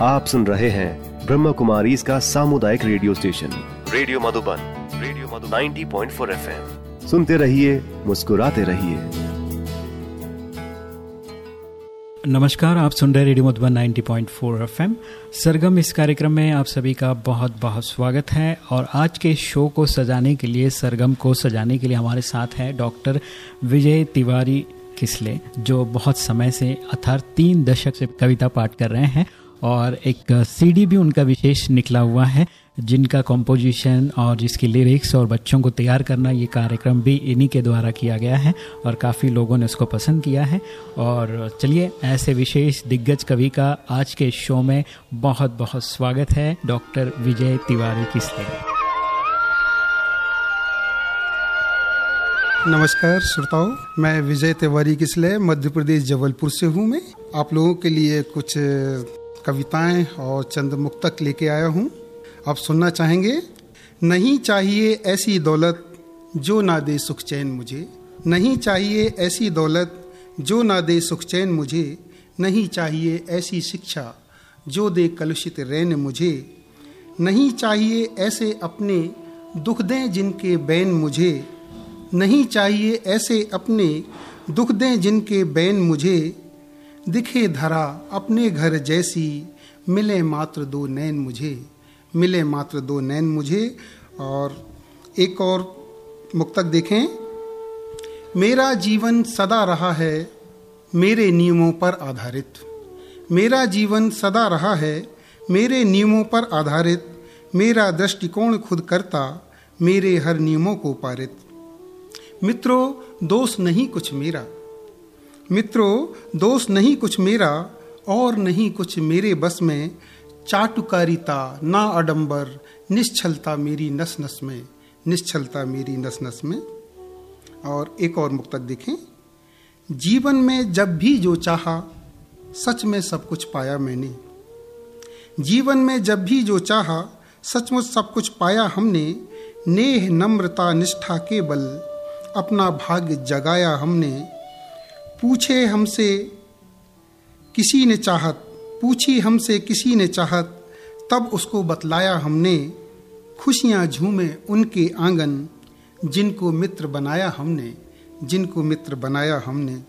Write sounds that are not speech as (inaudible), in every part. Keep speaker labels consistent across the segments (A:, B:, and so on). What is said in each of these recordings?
A: आप सुन रहे हैं ब्रह्म कुमारी इसका सामुदायिक radio station. Radio Madhuban radio Madhu 90.4 point सुनते रहिए मुस्कुराते रहिए।
B: नमस्कार आप सुन रहे रेडियो मधुबन 90.4 पॉइंट सरगम इस कार्यक्रम में आप सभी का बहुत बहुत स्वागत है और आज के शो को सजाने के लिए सरगम को सजाने के लिए हमारे साथ है डॉक्टर विजय तिवारी किसले जो बहुत समय से अर्थात तीन दशक से कविता पाठ कर रहे हैं। और एक सीडी भी उनका विशेष निकला हुआ है, जिनका कॉम्पोजिशन और जिसकी लिरिक्स और बच्चों को तैयार करना ये कार्यक्रम भी इन्हीं के द्वारा किया गया है और काफ़ी लोगों ने उसको पसंद किया है। और चलिए, ऐसे विशेष दिग्गज कवि का आज के शो में बहुत बहुत स्वागत है, डॉक्टर विजय तिवारी किसले
C: नमस्कार श्रोताओं, मैं विजय तिवारी किसले मध्य प्रदेश जबलपुर से हूँ मैं। आप लोगों के लिए कुछ कविताएँ और चंद मुक्तक लेके आया हूँ। आप सुनना चाहेंगे, नहीं चाहिए ऐसी दौलत जो ना दे सुख चैन मुझे। नहीं चाहिए ऐसी दौलत जो ना दे सुख चैन मुझे। नहीं चाहिए ऐसी शिक्षा जो दे कलुषित रैन मुझे। नहीं चाहिए ऐसे अपने दुख दें जिनके बैन मुझे। नहीं चाहिए ऐसे अपने दुख दें जिनके बैन मुझे। दिखे धरा अपने घर जैसी, मिले मात्र दो नैन मुझे, मिले मात्र दो नैन मुझे। और एक और मुक्तक देखें, मेरा जीवन सदा रहा है मेरे नियमों पर आधारित। मेरा जीवन सदा रहा है मेरे नियमों पर आधारित। मेरा दृष्टिकोण खुद करता, मेरे हर नियमों को पारित। मित्रों, दोष नहीं कुछ मेरा। मित्रों, दोष नहीं कुछ मेरा और नहीं कुछ मेरे बस में। चाटुकारिता ना अडंबर, निश्चलता मेरी नस नस में। निश्चलता मेरी नस नस में। और एक और मुक्तक देखें। जीवन में जब भी जो चाहा, सच में सब कुछ पाया मैंने। जीवन में जब भी जो चाहा, सचमुच सब कुछ पाया हमने। नेह नम्रता निष्ठा के बल, अपना भाग्य जगाया हमने। पूछे हमसे, किसी ने चाहत, पूछी हमसे, किसी ने चाहत, तब उसको बतलाया हमने, खुशियाँ झूमे उनके आँगन, जिनको मित्र बनाया हमने, जिनको मित्र बनाया हमने।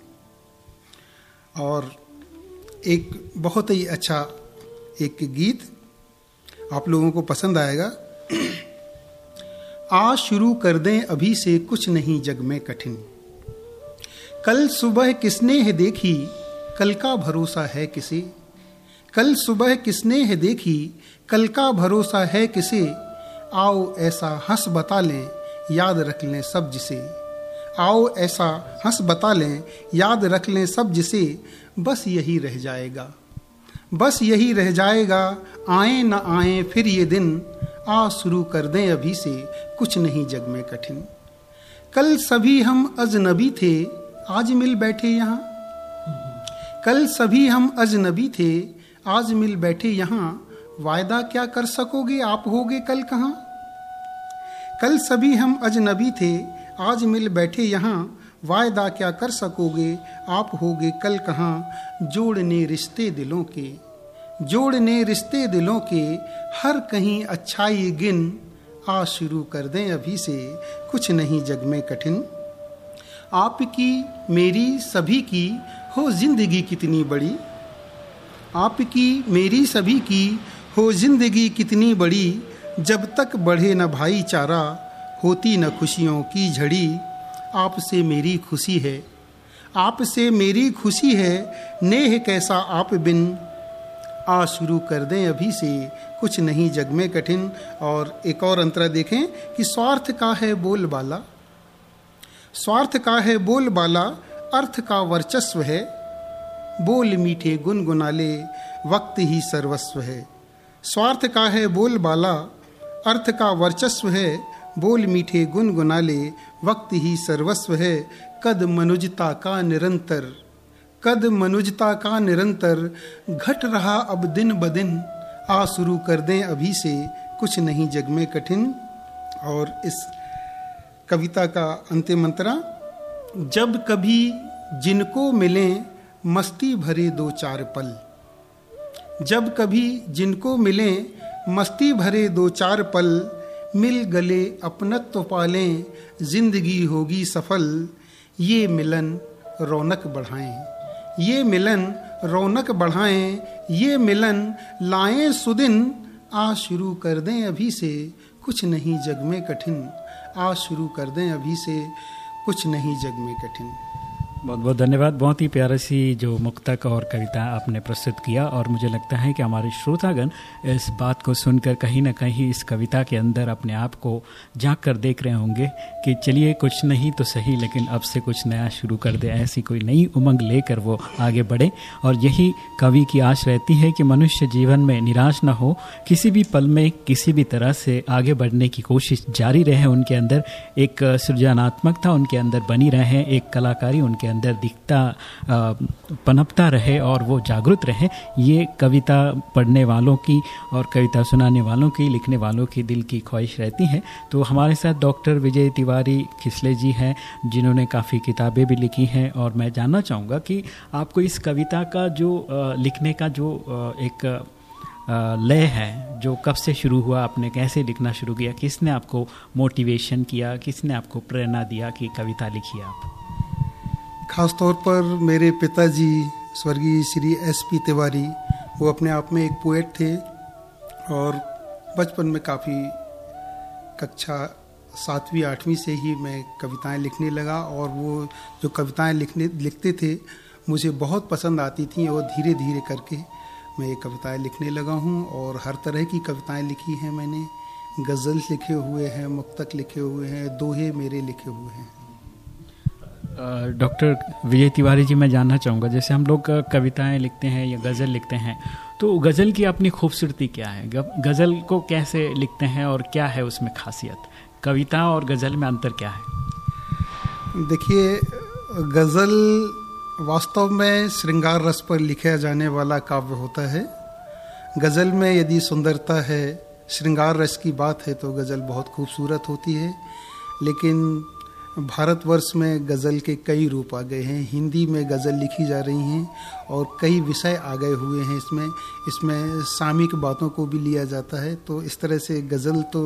C: और एक बहुत ही अच्छा एक गीत आप लोगों को पसंद आएगा। (clears throat) आज शुरू कर दें अभी से कुछ नहीं जग में कठिन। कल सुबह किसने है देखी? कल का भरोसा है किसे? कल सुबह किसने है देखी? कल का भरोसा है किसे? आओ ऐसा हंस बता लें, याद रख लें सब जिसे। आओ ऐसा हंस बता लें, याद रख लें सब जिसे। बस यही रह जाएगा। बस यही रह जाएगा, आए न आए फिर ये दिन। आ शुरू कर दें अभी से, कुछ नहीं जग में कठिन। कल सभी हम अजनबी थे आज मिल बैठे यहाँ। कल सभी हम अजनबी थे, आज मिल बैठे यहाँ। वायदा क्या कर सकोगे? आप होगे कल कहाँ? कल सभी हम अजनबी थे, आज मिल बैठे यहाँ। वायदा क्या कर सकोगे? आप होगे कल कहाँ? जोड़ने रिश्ते दिलों के, जोड़ने रिश्ते दिलों के। हर कहीं अच्छाई गिन आ शुरू कर दें अभी से। कुछ नहीं जग में कठिन। आपकी, मेरी, सभी की हो ज़िंदगी कितनी बड़ी? आपकी, मेरी, सभी की हो ज़िंदगी कितनी बड़ी? जब तक बढ़े न भाईचारा, होती न खुशियों की झड़ी, आपसे मेरी खुशी है। आपसे मेरी खुशी है, नेह कैसा आप बिन? आ शुरू कर दें अभी से, कुछ नहीं जग में कठिन। और एक और अंतरा देखें कि स्वार्थ का है बोलबाला। स्वार्थ का है बोलबाला, अर्थ का वर्चस्व है। बोल मीठे गुनगुनाले, वक्त ही सर्वस्व है। स्वार्थ का है बोलबाला, अर्थ का वर्चस्व है। बोल मीठे गुनगुनाले, वक्त ही सर्वस्व है। कद मनुजता का निरंतर, कद मनुजता का निरंतर। घट रहा अब दिन ब दिन, आ शुरू कर दें अभी से, कुछ नहीं जग में कठिन। और इस कविता का अंतिम मंत्रा, जब कभी जिनको मिले मस्ती भरे दो चार पल। जब कभी जिनको मिले मस्ती भरे दो चार पल, मिल गले अपनत्व पालें, ज़िंदगी होगी सफल। ये मिलन रौनक बढ़ाएँ, ये मिलन रौनक बढ़ाएँ, ये मिलन लाएँ सुदिन। आ शुरू कर दें अभी से, कुछ नहीं जग में कठिन। आ शुरू कर दें अभी से कुछ नहीं जग में कठिन।
B: बहुत बहुत धन्यवाद। बहुत ही प्यारा सी जो मुक्तक और कविता आपने प्रस्तुत किया और मुझे लगता है कि हमारे श्रोतागण इस बात को सुनकर कहीं ना कहीं इस कविता के अंदर अपने आप को झाँक कर देख रहे होंगे कि चलिए कुछ नहीं तो सही, लेकिन अब से कुछ नया शुरू कर दे। ऐसी कोई नई उमंग लेकर वो आगे बढ़े। और यही कवि की आश रहती है कि मनुष्य जीवन में निराश न हो। किसी भी पल में किसी भी तरह से आगे बढ़ने की कोशिश जारी रहे। उनके अंदर एक सृजनात्मकता, उनके अंदर बनी रहे। एक कलाकारी, उनके के अंदर दिखता पनपता रहे और वो जागरूक रहे, ये कविता पढ़ने वालों की और कविता सुनाने वालों की, लिखने वालों की दिल की ख्वाहिश रहती है। तो हमारे साथ डॉक्टर विजय तिवारी खिसले जी हैं, जिन्होंने काफ़ी किताबें भी लिखी हैं और मैं जानना चाहूँगा कि आपको इस कविता का जो लिखने का जो एक लय है, जो कब से शुरू हुआ, आपने कैसे लिखना शुरू किया, किसने आपको मोटिवेशन किया, किसने आपको प्रेरणा दिया कि कविता लिखी आप?
C: ख़ास तौर पर मेरे पिताजी, स्वर्गीय श्री एस पी तिवारी, वो अपने आप में एक पोएट थे और बचपन में काफ़ी कक्षा सातवीं, आठवीं से ही मैं कविताएँ लिखने लगा और वो जो कविताएँ लिखने, लिखते थे, मुझे बहुत पसंद आती थी और धीरे धीरे करके मैं ये कविताएँ लिखने लगा हूँ और हर तरह की कविताएँ लिखी हैं मैंने। गज़ल लिखे हुए हैं, मुक्तक लिखे हुए हैं, दोहे मेरे लिखे हुए हैं।
B: डॉक्टर विजय तिवारी जी, मैं जानना चाहूँगा, जैसे हम लोग कविताएँ लिखते हैं या गज़ल लिखते हैं तो गज़ल की अपनी खूबसूरती क्या है? गज़ल को कैसे लिखते हैं और क्या है उसमें खासियत? कविता और गज़ल में अंतर क्या है?
C: देखिए, गज़ल वास्तव में श्रृंगार रस पर लिखा जाने वाला काव्य होता है। गज़ल में यदि सुंदरता है, श्रृंगार रस की बात है तो गज़ल बहुत खूबसूरत होती है। लेकिन भारतवर्ष में गज़ल के कई रूप आ गए हैं। हिंदी में गज़ल लिखी जा रही हैं और कई विषय आ गए हुए हैं इसमें। इसमें सामिक बातों को भी लिया जाता है। तो इस तरह से गज़ल तो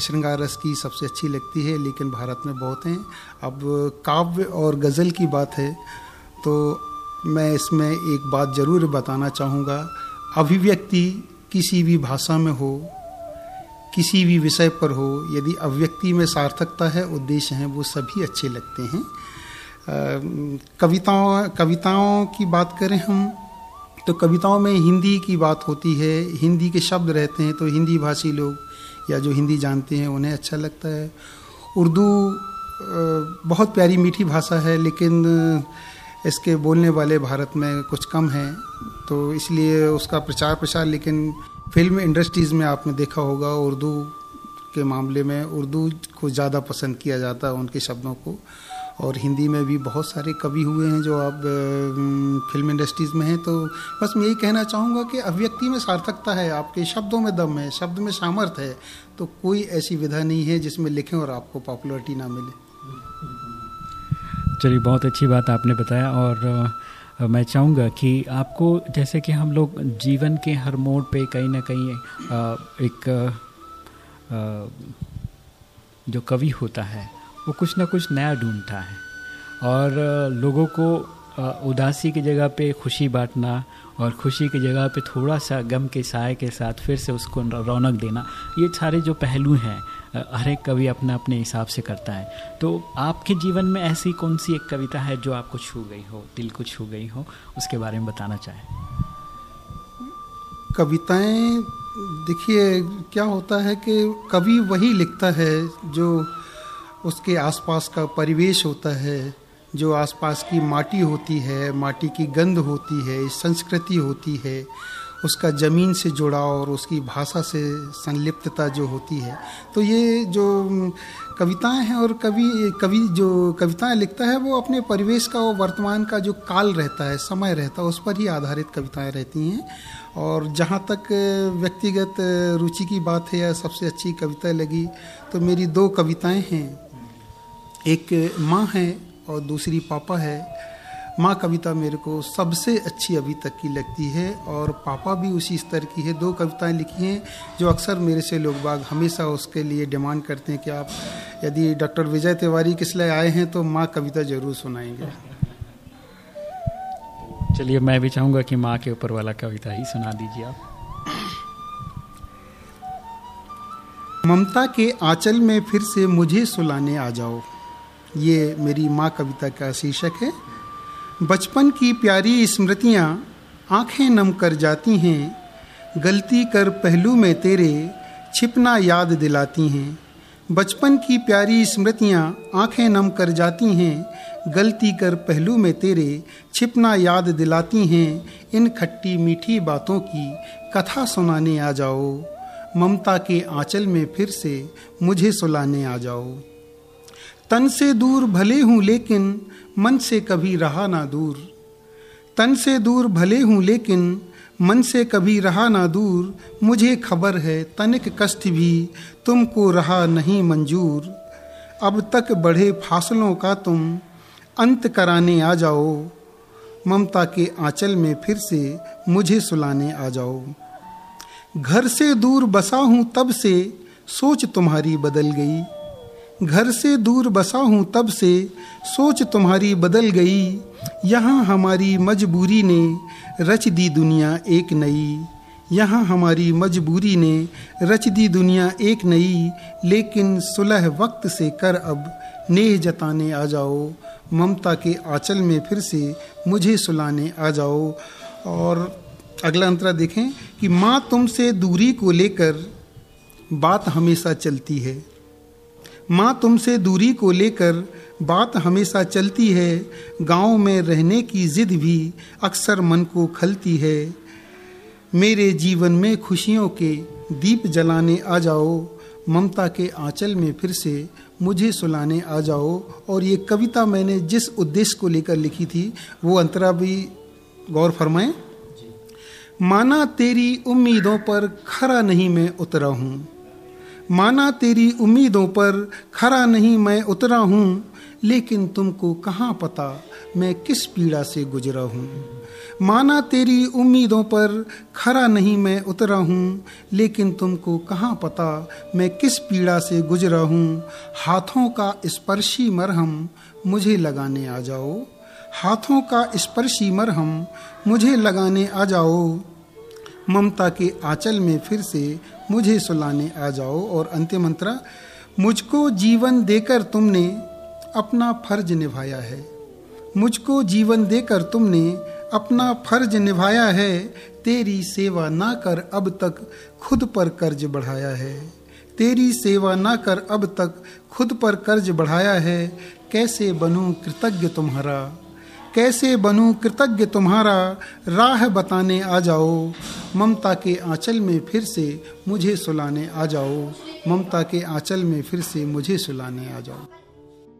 C: श्रृंगार रस की सबसे अच्छी लगती है, लेकिन भारत में बहुत हैं। अब काव्य और गज़ल की बात है तो मैं इसमें एक बात ज़रूर बताना चाहूँगा। अभिव्यक्ति किसी भी भाषा में हो किसी भी विषय पर हो, यदि अव्यक्ति में सार्थकता है, उद्देश्य हैं, वो सभी अच्छे लगते हैं। कविताओं कविताओं की बात करें हम तो कविताओं में हिंदी की बात होती है। हिंदी के शब्द रहते हैं तो हिंदी भाषी लोग या जो हिंदी जानते हैं, उन्हें अच्छा लगता है। उर्दू बहुत प्यारी मीठी भाषा है, लेकिन इसके बोलने वाले भारत में कुछ कम हैं तो इसलिए उसका प्रचार प्रसार लेकिन फ़िल्म इंडस्ट्रीज़ में आपने देखा होगा, उर्दू के मामले में उर्दू को ज़्यादा पसंद किया जाता है उनके शब्दों को। और हिंदी में भी बहुत सारे कवि हुए हैं जो अब फ़िल्म इंडस्ट्रीज़ में हैं तो बस मैं यही कहना चाहूँगा कि अभिव्यक्ति में सार्थकता है, आपके शब्दों में दम है, शब्द में सामर्थ्य है तो कोई ऐसी विधा नहीं है जिसमें लिखें और आपको पॉपुलरिटी ना मिले।
B: चलिए, बहुत अच्छी बात आपने बताया और मैं चाहूँगा कि आपको, जैसे कि हम लोग जीवन के हर मोड़ पे कहीं ना कहीं एक जो कवि होता है, वो कुछ ना कुछ नया ढूंढता है। और लोगों को उदासी की जगह पे खुशी बांटना और खुशी की जगह पे थोड़ा सा गम के साय के साथ फिर से उसको रौनक देना, ये सारे जो पहलू हैं हर एक कवि अपना अपने हिसाब से करता है। तो आपके जीवन में ऐसी कौन सी एक कविता है जो आपको छू गई हो, दिल को छू गई हो? उसके बारे में बताना चाहें।
C: कविताएँ, देखिए, क्या होता है कि कवि वही लिखता है जो उसके आसपास का परिवेश होता है, जो आसपास की माटी होती है, माटी की गंध होती है, संस्कृति होती है। उसका ज़मीन से जुड़ाव और उसकी भाषा से संलिप्तता जो होती है। तो ये जो कविताएँ हैं और कवि कवि जो कविताएँ लिखता है, वो अपने परिवेश का वो वर्तमान का जो काल रहता है, समय रहता है, उस पर ही आधारित कविताएँ रहती हैं। और जहाँ तक व्यक्तिगत रुचि की बात है या सबसे अच्छी कविता लगी तो मेरी दो कविताएँ हैं। एक माँ है और दूसरी पापा है। माँ कविता मेरे को सबसे अच्छी अभी तक की लगती है और पापा भी उसी स्तर की है। दो कविताएँ लिखी हैं जो अक्सर मेरे से लोग बाग हमेशा उसके लिए डिमांड करते हैं कि आप यदि डॉक्टर विजय तिवारी किस लिए आए हैं तो माँ कविता ज़रूर सुनाएँगे।
B: चलिए मैं भी चाहूँगा कि माँ के ऊपर वाला कविता ही सुना दीजिए आप।
C: ममता के आंचल में फिर से मुझे सुलाने आ जाओ। ये मेरी माँ कविता का शीर्षक है। बचपन की प्यारी स्मृतियाँ आँखें नम कर जाती हैं, गलती कर पहलू में तेरे छिपना याद दिलाती हैं। बचपन की प्यारी स्मृतियाँ आँखें नम कर जाती हैं, गलती कर पहलू में तेरे छिपना याद दिलाती हैं। इन खट्टी मीठी बातों की कथा सुनाने आ जाओ, ममता के आंचल में फिर से मुझे सुलाने आ जाओ। तन से दूर भले हूँ लेकिन मन से कभी रहा ना दूर। तन से दूर भले हूँ लेकिन मन से कभी रहा ना दूर। मुझे खबर है तनिक कष्ट भी तुमको रहा नहीं मंजूर। अब तक बढ़े फासलों का तुम अंत कराने आ जाओ। ममता के आंचल में फिर से मुझे सुलाने आ जाओ। घर से दूर बसा हूँ तब से सोच तुम्हारी बदल गई। घर से दूर बसा हूँ तब से, सोच तुम्हारी बदल गई। यहाँ हमारी मजबूरी ने रच दी दुनिया एक नई। यहाँ हमारी मजबूरी ने रच दी दुनिया एक नई। लेकिन सुलह वक्त से कर अब, नेह जताने आ जाओ। ममता के आंचल में फिर से मुझे सुलाने आ जाओ। और अगला अंतरा देखें कि माँ तुमसे दूरी को लेकर बात हमेशा चलती है। माँ तुमसे दूरी को लेकर बात हमेशा चलती है गाँव में रहने की जिद भी अक्सर मन को खलती है। मेरे जीवन में खुशियों के दीप जलाने आ जाओ ममता के आंचल में फिर से मुझे सुलाने आ जाओ। और ये कविता मैंने जिस उद्देश्य को लेकर लिखी थी वो अंतरा भी गौर फरमाएँ? माना तेरी उम्मीदों पर खरा नहीं मैं उतरा हूँ। माना तेरी उम्मीदों पर खरा नहीं मैं उतरा हूँ, लेकिन तुमको कहाँ पता मैं किस पीड़ा से गुजरा हूँ? माना तेरी उम्मीदों पर खरा नहीं मैं उतरा हूँ, लेकिन तुमको कहाँ पता मैं किस पीड़ा से गुजरा हूँ? हाथों का स्पर्शी मरहम मुझे लगाने आ जाओ। हाथों का स्पर्शी मरहम मुझे लगाने आ जाओ। ममता के आंचल में फिर से मुझे सुलाने आ जाओ। और अंतिम मंत्रा, मुझको जीवन देकर तुमने अपना फ़र्ज़ निभाया है। मुझको जीवन देकर तुमने अपना फ़र्ज़ निभाया है। तेरी सेवा ना कर अब तक खुद पर कर्ज बढ़ाया है। तेरी सेवा ना कर अब तक खुद पर कर्ज बढ़ाया है। कैसे बनूं कृतज्ञ तुम्हारा? कैसे बनूं कृतज्ञ तुम्हारा राह बताने आ जाओ। ममता के आंचल में फिर से मुझे सुलाने आ जाओ। ममता के आंचल में फिर से मुझे सुलाने आ जाओ।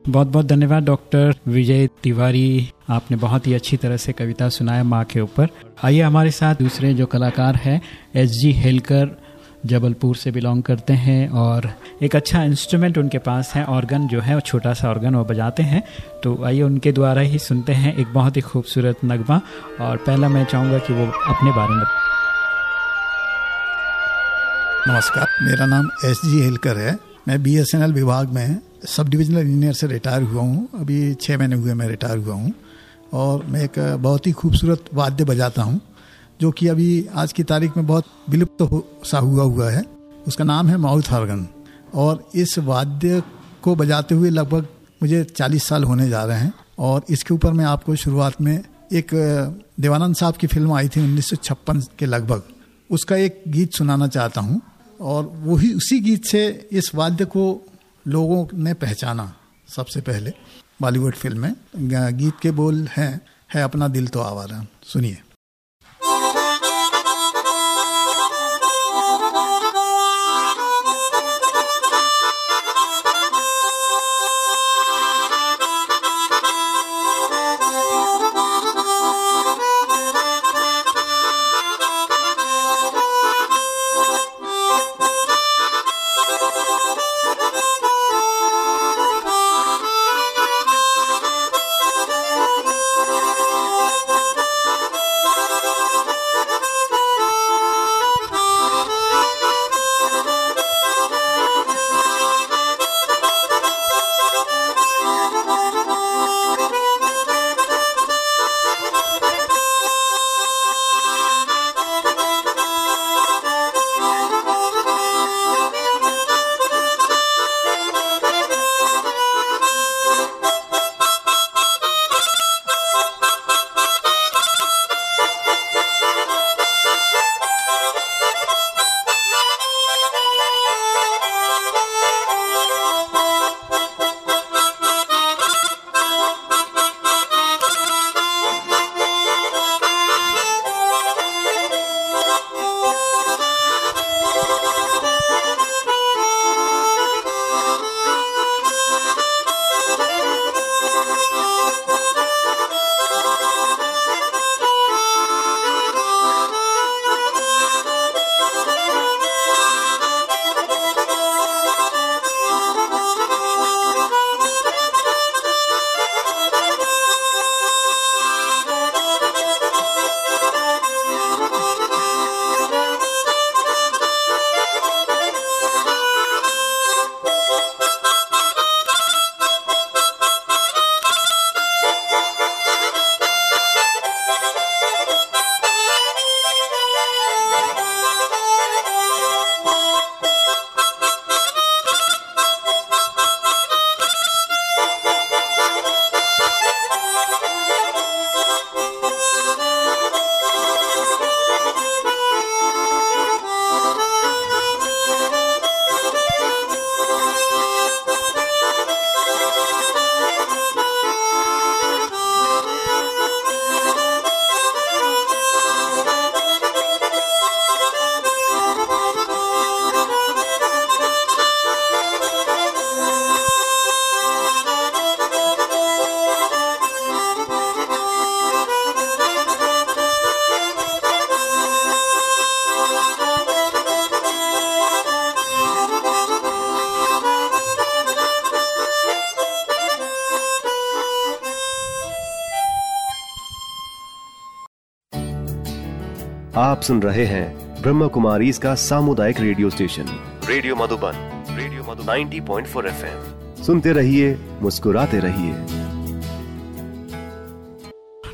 B: बहुत बहुत धन्यवाद, डॉक्टर विजय तिवारी। आपने बहुत ही अच्छी तरह से कविता सुनाया माँ के ऊपर। आइए हमारे साथ दूसरे जो कलाकार हैं, एस जी हेलकर जबलपुर से बिलोंग करते हैं और एक अच्छा इंस्ट्रूमेंट उनके पास है ऑर्गन जो है छोटा सा ऑर्गन वो बजाते हैं। तो आइए उनके द्वारा ही सुनते हैं एक बहुत ही खूबसूरत नगमा और पहला मैं चाहूँगा कि वो अपने बारे में
D: नमस्कार, मेरा नाम एस जी हेलकर है। मैं बी एस एन एल विभाग में सब डिविजनल इंजीनियर से रिटायर हुआ हूँ। अभी छः महीने हुए मैं रिटायर हुआ हूँ और मैं एक बहुत ही खूबसूरत वाद्य बजाता हूँ। जो कि अभी आज की तारीख में बहुत विलुप्त हो, सा हुआ हुआ है, उसका नाम है माउथ हार्गन। और इस वाद्य को बजाते हुए लगभग मुझे 40 साल होने जा रहे हैं, और इसके ऊपर मैं आपको शुरुआत में एक देवानंद साहब की फ़िल्म आई थी उन्नीस सौ छप्पन के लगभग, उसका एक गीत सुनाना चाहता हूँ, और वही उसी गीत से इस वाद्य को लोगों ने पहचाना सबसे पहले, बॉलीवुड फ़िल्म में। गीत के बोल हैं, है अपना दिल तो आवारा, सुनिए।
A: सुन रहे हैं ब्रह्म कुमारी इसका सामुदायिक radio station. Radio Madhuban radio Madhu 90.4 point सुनते रहिए मुस्कुराते रहिए।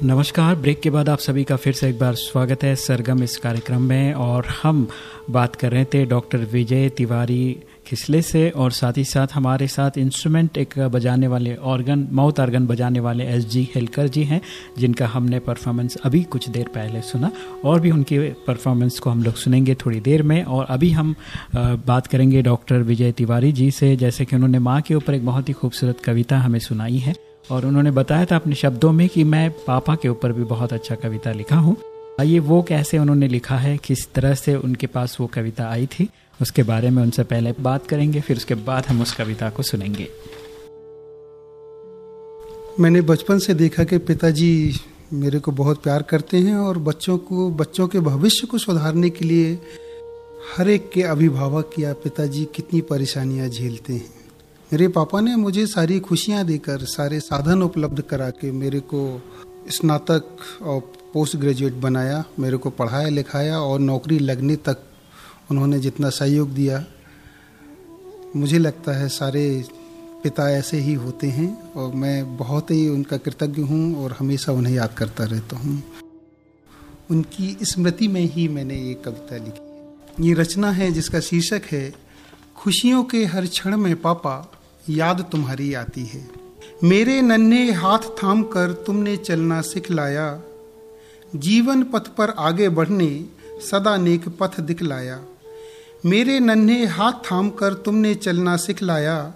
B: नमस्कार ब्रेक के बाद आप सभी का फिर से एक बार स्वागत है सरगम इस कार्यक्रम में और हम बात कर रहे थे डॉक्टर विजय तिवारी खिसले से और साथ ही साथ हमारे साथ इंस्ट्रूमेंट एक बजाने वाले ऑर्गन माउथ ऑर्गन बजाने वाले एस जी हेलकर जी हैं, जिनका हमने परफॉर्मेंस अभी कुछ देर पहले सुना। और भी उनकी परफॉर्मेंस को हम लोग सुनेंगे थोड़ी देर में। और अभी हम बात करेंगे डॉक्टर विजय तिवारी जी से, जैसे कि उन्होंने माँ के ऊपर एक बहुत ही खूबसूरत कविता हमें सुनाई है। और उन्होंने बताया था अपने शब्दों में कि मैं पापा के ऊपर भी बहुत अच्छा कविता लिखा हूँ। आइए वो कैसे उन्होंने लिखा है, किस तरह से उनके पास वो कविता आई थी। उसके बारे में उनसे पहले बात करेंगे, फिर उसके बाद हम उस कविता को सुनेंगे।
C: मैंने बचपन से देखा कि पिताजी मेरे को बहुत प्यार करते हैं और बच्चों को, बच्चों के भविष्य को सुधारने के लिए हर एक के अभिभावक या पिताजी कितनी परेशानियाँ झेलते हैं। मेरे पापा ने मुझे सारी खुशियाँ देकर, सारे साधन उपलब्ध करा के मेरे को स्नातक और पोस्ट ग्रेजुएट बनाया, मेरे को पढ़ाया, लिखाया और नौकरी लगने तक उन्होंने जितना सहयोग दिया, मुझे लगता है सारे पिता ऐसे ही होते हैं और मैं बहुत ही उनका कृतज्ञ हूँ और हमेशा उन्हें याद करता रहता हूँ। उनकी स्मृति में ही मैंने ये कविता लिखी ये रचना है जिसका शीर्षक है, खुशियों के हर क्षण में पापा, याद तुम्हारी आती है। मेरे नन्हे हाथ थाम कर तुमने चलना सिखलाया। जीवन पथ पर आगे बढ़ने, सदा नेक पथ दिखलाया। मेरे नन्हे हाथ थाम कर तुमने चलना सिखलाया।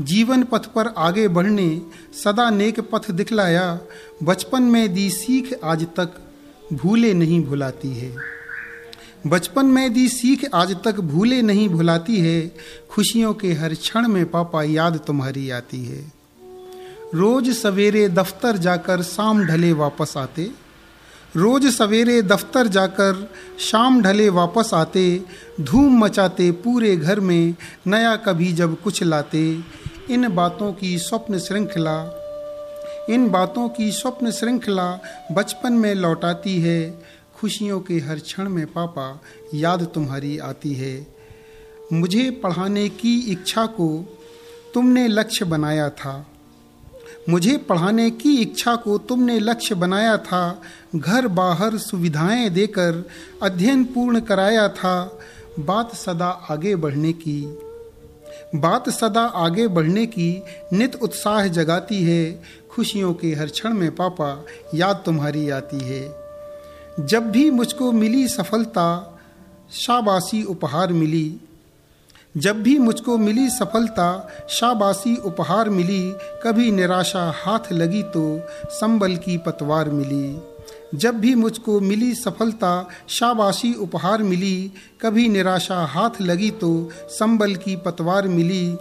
C: जीवन पथ पर आगे बढ़ने, सदा नेक पथ दिखलाया। बचपन में दी सीख आज तक भूले नहीं भुलाती है। बचपन में दी सीख आज तक भूले नहीं भुलाती है। खुशियों के हर क्षण में पापा याद तुम्हारी आती है। रोज सवेरे दफ्तर जाकर शाम ढले वापस आते। रोज सवेरे दफ्तर जाकर शाम ढले वापस आते, धूम मचाते पूरे घर में, नया कभी जब कुछ लाते। इन बातों की स्वप्न श्रृंखला, इन बातों की स्वप्न श्रृंखला बचपन में लौटाती है। खुशियों के हर क्षण में पापा, याद तुम्हारी आती है। मुझे पढ़ाने की इच्छा को तुमने लक्ष्य बनाया था। मुझे पढ़ाने की इच्छा को तुमने लक्ष्य बनाया था, घर बाहर सुविधाएँ देकर अध्ययन पूर्ण कराया था। बात सदा आगे बढ़ने की, बात सदा आगे बढ़ने की नित उत्साह जगाती है। खुशियों के हर क्षण में पापा, याद तुम्हारी आती है। जब भी मुझको मिली सफलता, शाबाशी उपहार मिली। जब भी मुझको मिली सफलता, शाबाशी उपहार मिली, कभी निराशा हाथ लगी तो संबल की पतवार मिली। जब भी मुझको मिली सफलता, शाबाशी उपहार मिली, कभी निराशा हाथ लगी तो संबल की पतवार मिली।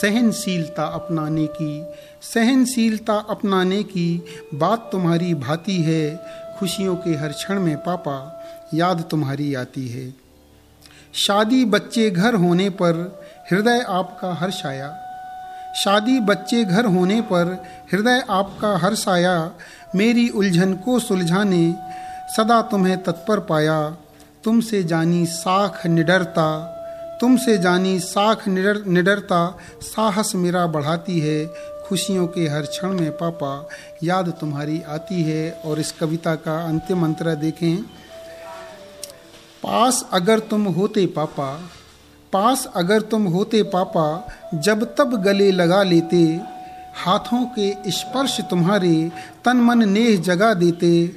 C: सहनशीलता अपनाने की, सहनशीलता अपनाने की बात तुम्हारी भाती है, खुशियों के हर क्षण में पापा, याद तुम्हारी आती है। शादी बच्चे घर होने पर हृदय आपका हर्ष आया शादी बच्चे घर होने पर हृदय आपका हर्ष आया मेरी उलझन को सुलझाने सदा तुम्हें तत्पर पाया। तुमसे जानी साख निडरता, तुमसे जानी साख निडर, निडरता, साहस मेरा बढ़ाती है। खुशियों के हर क्षण में पापा, याद तुम्हारी आती है। और इस कविता का अंतिम अंतरा देखें। पास अगर तुम होते पापा, पास अगर तुम होते पापा, जब तब गले लगा लेते, हाथों के स्पर्श तुम्हारे, तन मन नेह जगा देते,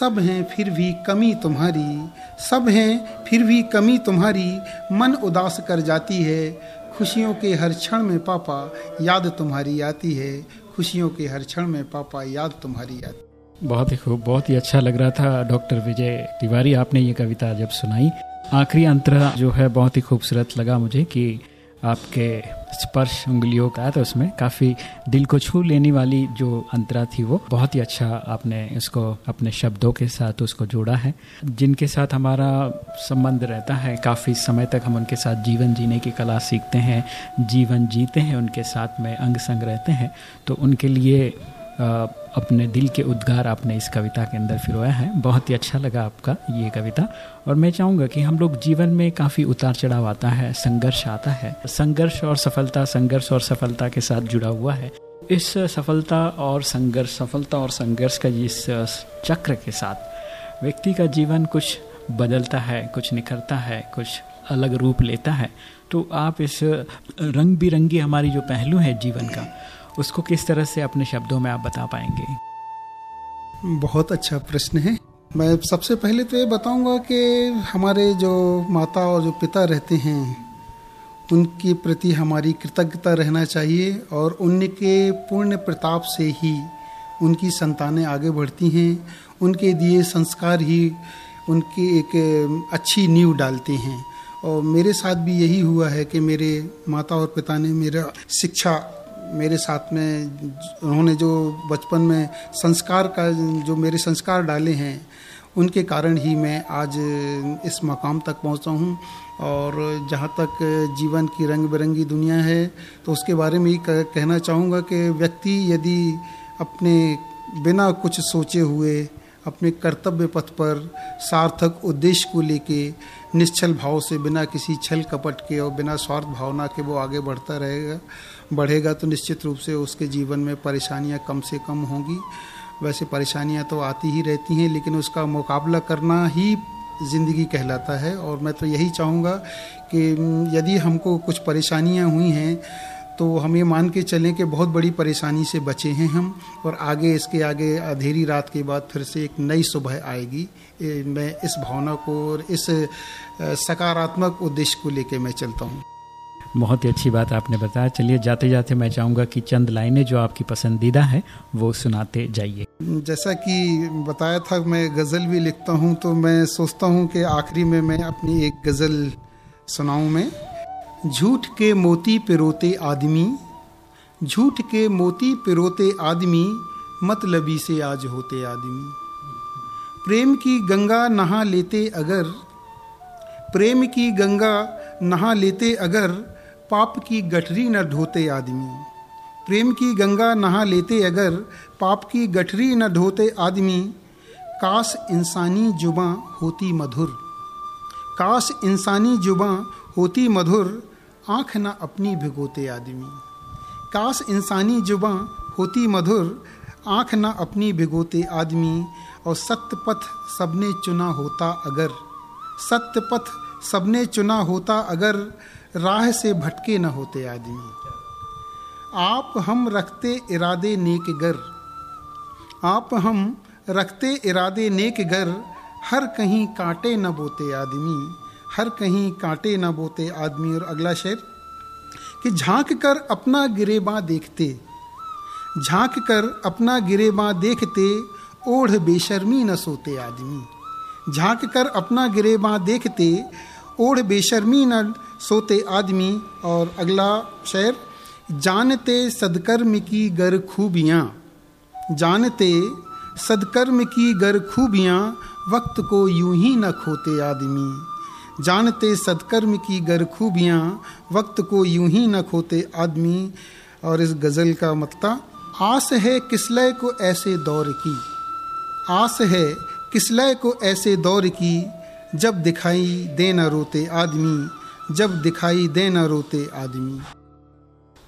C: सब हैं फिर भी कमी तुम्हारी, सब हैं फिर भी कमी तुम्हारी, मन उदास कर जाती है, खुशियों के हर क्षण में पापा याद तुम्हारी आती है, खुशियों के हर क्षण में पापा याद तुम्हारी आती
B: बहुत ही खूब, बहुत ही अच्छा लग रहा था। डॉक्टर विजय तिवारी, आपने ये कविता जब सुनाई। आखिरी अंतरा जो है, बहुत ही खूबसूरत लगा मुझे कि आपके स्पर्श उंगलियों का तो उसमें काफ़ी दिल को छू लेने वाली जो अंतरा थी वो, बहुत ही अच्छा आपने इसको अपने शब्दों के साथ उसको जोड़ा है। जिनके साथ हमारा संबंध रहता है, काफ़ी समय तक हम उनके साथ जीवन जीने की कला सीखते हैं, जीवन जीते हैं, उनके साथ में अंग संग रहते हैं तो उनके लिए अपने दिल के उद्गार आपने इस कविता के अंदर फिरोया है। बहुत ही अच्छा लगा आपका ये कविता। और मैं चाहूँगा कि हम लोग जीवन में काफ़ी उतार चढ़ाव आता है, संघर्ष आता है। संघर्ष और सफलता, संघर्ष और सफलता के साथ जुड़ा हुआ है। इस सफलता और संघर्ष, सफलता और संघर्ष का इस चक्र के साथ व्यक्ति का जीवन कुछ बदलता है, कुछ निखरता है, कुछ अलग रूप लेता है। तो आप इस रंग बिरंगी हमारी जो पहलू है जीवन का उसको किस तरह से अपने शब्दों में आप बता पाएँगे?
C: बहुत अच्छा प्रश्न है। मैं सबसे पहले तो ये बताऊँगा कि हमारे जो माता और जो पिता रहते हैं, उनके प्रति हमारी कृतज्ञता रहना चाहिए और उनके पूर्ण प्रताप से ही उनकी संतानें आगे बढ़ती हैं, उनके दिए संस्कार ही उनकी एक अच्छी नींव डालते हैं। और मेरे साथ भी यही हुआ है कि मेरे माता और पिता ने मेरा शिक्षा मेरे साथ में, उन्होंने जो बचपन में संस्कार का, जो मेरे संस्कार डाले हैं, उनके कारण ही मैं आज इस मकाम तक पहुँचा हूँ। और जहाँ तक जीवन की रंग बिरंगी दुनिया है तो उसके बारे में ही कहना चाहूँगा कि व्यक्ति यदि अपने बिना कुछ सोचे हुए, अपने कर्तव्य पथ पर सार्थक उद्देश्य को लेके निश्चल भाव से, बिना किसी छल कपट के और बिना स्वार्थ भावना के वो आगे बढ़ता रहेगा, बढ़ेगा तो निश्चित रूप से उसके जीवन में परेशानियाँ कम से कम होंगी। वैसे परेशानियाँ तो आती ही रहती हैं, लेकिन उसका मुकाबला करना ही ज़िंदगी कहलाता है। और मैं तो यही चाहूँगा कि, यदि हमको कुछ परेशानियाँ हुई हैं तो हम ये मान के चलें कि बहुत बड़ी परेशानी से बचे हैं हम और आगे इसके आगे अंधेरी रात के बाद फिर से एक नई सुबह आएगी। मैं इस भावना को और इस सकारात्मक उद्देश्य को लेकर मैं चलता हूँ।
B: बहुत ही अच्छी बात आपने बताया। चलिए जाते जाते मैं चाहूँगा कि चंद लाइनें जो आपकी पसंदीदा है वो सुनाते जाइए।
C: जैसा कि बताया था मैं गज़ल भी लिखता हूँ तो मैं सोचता हूँ कि आखिरी में मैं अपनी एक गज़ल सुनाऊँ मैं। झूठ के मोती पिरोते आदमी, झूठ के मोती पिरोते आदमी मतलबी से आज होते आदमी। प्रेम की गंगा नहा लेते अगर, प्रेम की गंगा नहा लेते अगर, पाप की गठरी न ढोते आदमी। प्रेम की गंगा नहा लेते अगर, पाप की गठरी न ढोते आदमी। काश इंसानी जुबा होती मधुर। काश इंसानी जुबा होती मधुर आँख ना अपनी भिगोते आदमी। काश इंसानी जुबा होती मधुर, आँख ना अपनी भिगोते आदमी, और सत्य पथ सबने चुना होता अगर। सत्य पथ सबने चुना होता अगर, राह से भटके न होते आदमी। आप हम रखते इरादे नेक गर आप हम रखते इरादे नेक गर हर कहीं कांटे न बोते आदमी। हर कहीं कांटे ना बोते आदमी और अगला शेर, कि झाँक कर अपना गिरेबा देखते, झाँक कर अपना गिरेबा देखते, ओढ़ बेशर्मी न सोते आदमी। झाँक कर अपना गिरेबा देखते, ओढ़ बेशर्मी न सोते आदमी। और अगला शेर, जानते सदकर्म की गर खूबियाँ, जानते सदकर्म की गर खूबियाँ, वक्त को यूँ ही न खोते आदमी। जानते सदकर्म की गर खूबियाँ, वक्त को यूँ ही न खोते आदमी। और इस गज़ल का मतता आस है किसलय को ऐसे दौर की। आस है किसलय को ऐसे दौर की, जब दिखाई दे न रोते आदमी, जब दिखाई दे न रोते आदमी।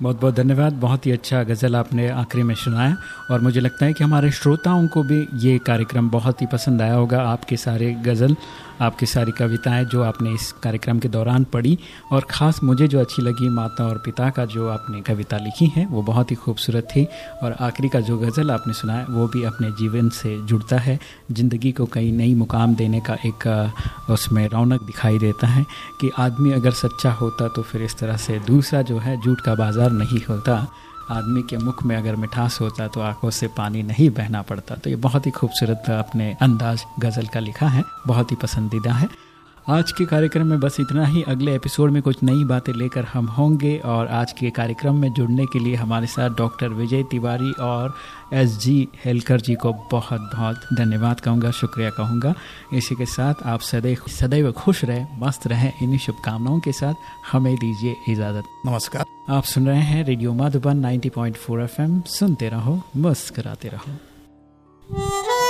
B: बहुत बहुत धन्यवाद, बहुत ही अच्छा गज़ल आपने आखिरी में सुनाया और मुझे लगता है कि हमारे श्रोताओं को भी ये कार्यक्रम बहुत ही पसंद आया होगा, आपके सारे गज़ल। आपकी सारी कविताएँ जो आपने इस कार्यक्रम के दौरान पढ़ी और ख़ास मुझे जो अच्छी लगी माता और पिता का जो आपने कविता लिखी है, वो बहुत ही खूबसूरत थी और आखिरी का जो गज़ल आपने सुनाया वो भी अपने जीवन से जुड़ता है। ज़िंदगी को कई नई मुकाम देने का एक उसमें रौनक दिखाई देता है कि आदमी अगर सच्चा होता तो फिर इस तरह से दूसरा जो है झूठ का बाज़ार नहीं होता। आदमी के मुख में अगर मिठास होता तो आँखों से पानी नहीं बहना पड़ता। तो ये बहुत ही खूबसूरत अपने अंदाज गज़ल का लिखा है, बहुत ही पसंदीदा है। आज के कार्यक्रम में बस इतना ही। अगले एपिसोड में कुछ नई बातें लेकर हम होंगे और आज के कार्यक्रम में जुड़ने के लिए हमारे साथ डॉक्टर विजय तिवारी और एस जी हेलकर जी को बहुत बहुत धन्यवाद कहूँगा शुक्रिया कहूँगा। इसी के साथ आप सदैव सदैव खुश रहे मस्त रहें। इन्हीं शुभकामनाओं के साथ हमें दीजिए इजाज़त।
D: नमस्कार।
B: आप सुन रहे हैं रेडियो माधुबन 90.4 एफएम सुनते रहो मुस्कराते रहो।